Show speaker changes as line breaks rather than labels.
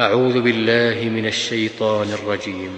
أعوذ بالله من الشيطان الرجيم.